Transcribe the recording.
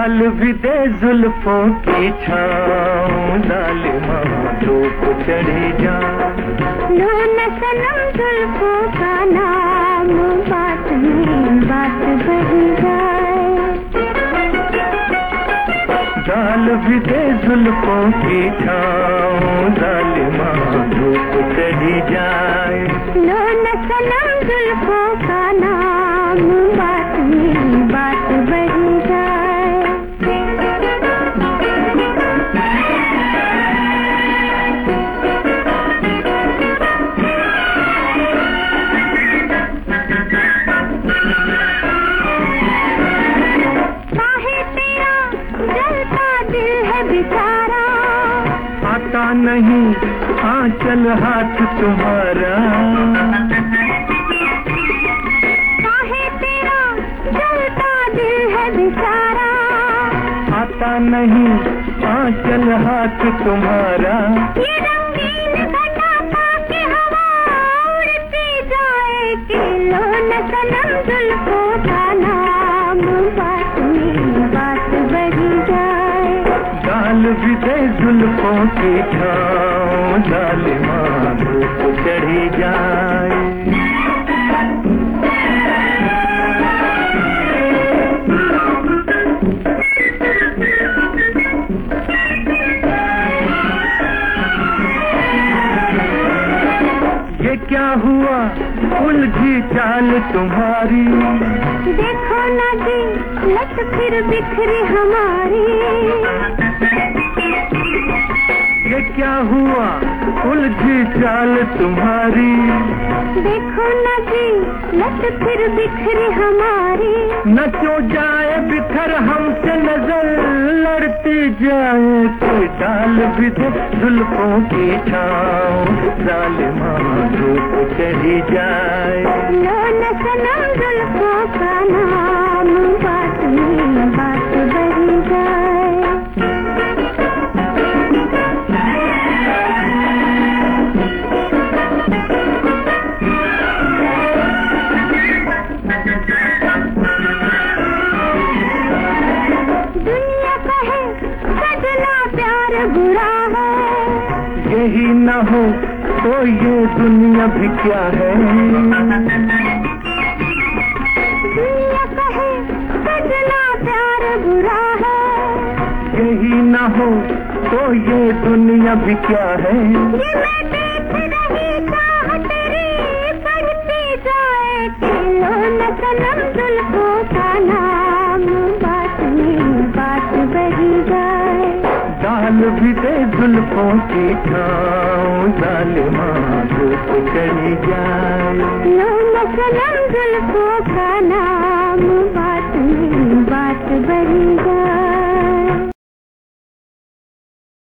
डाल भी दे जुल्फों की छाँव जालिमा धूप चढ़ी जा। लो न सनम जुल्फों का नाम बात में बात बढ़ जाए। डाल भी दे जुल्फों की छाँव धूप चढ़ी जाए। लो न सनम जुल्फों का नाम बात में बात बढ़ जाए। नहीं आंचल हाथ तुम्हारा। काहे तेरा जलता दिल है बेचारा? आता नहीं आंचल हाथ तुम्हारा। ये भी दे जुल्फों की जालिमा धूप चढ़ी जाए। ये क्या हुआ? उलझी चाल तुम्हारी। देखो ना जी लट फिर बिखरी हमारी। क्या हुआ? उलझी चाल तुम्हारी। देखो ना जी लट फिर बिखरी हमारी। न क्यों जाए बिखर हमसे नज़र लड़ती जाए कोई डाल भी दे जुल्फों की छाँव। जालिमा धूप चढ़ी जाए। लो न सनम जुल्फों का नाम। प्यार बुरा है। यही न हो तो ये दुनिया भी क्या है? दुनिया कहे सजना प्यार बुरा है। यही न हो तो ये दुनिया भी क्या है? ये डाल भी दे जुल्फों की छाँव, जालिमा धूप चढ़ी जाए लो मसलम जुल्फों का नाम, बात नहीं, बात जाए